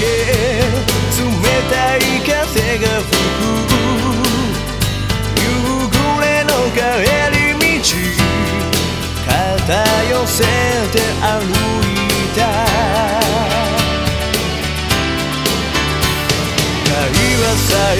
け冷たい風が吹く。夕暮れの帰り道肩寄せて歩いた。会話さえ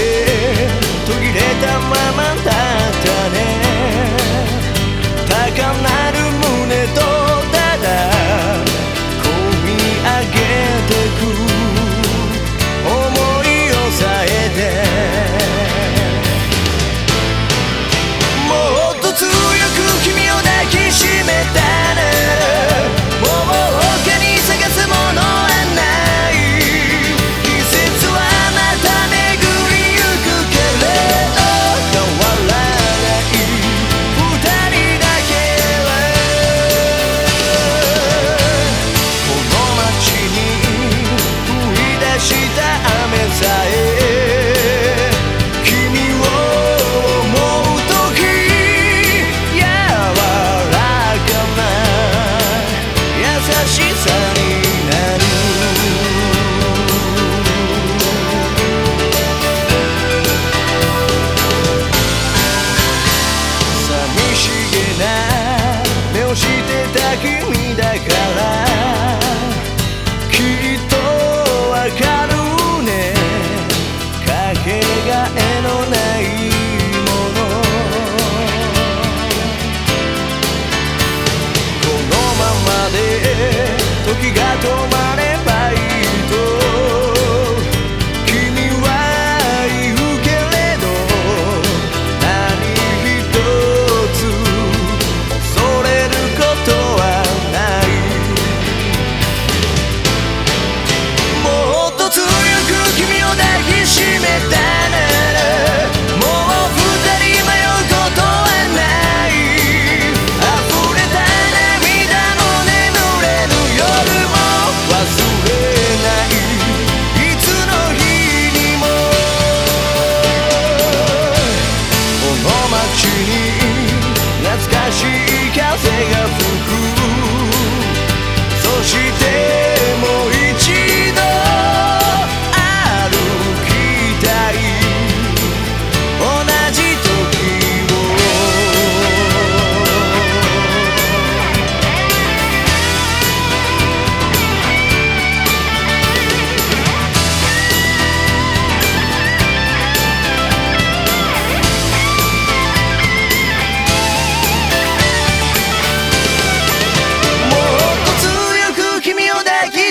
時が止まる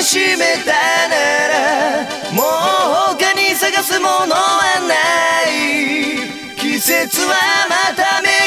しめたならもう他に探すものはない。季節はまた巡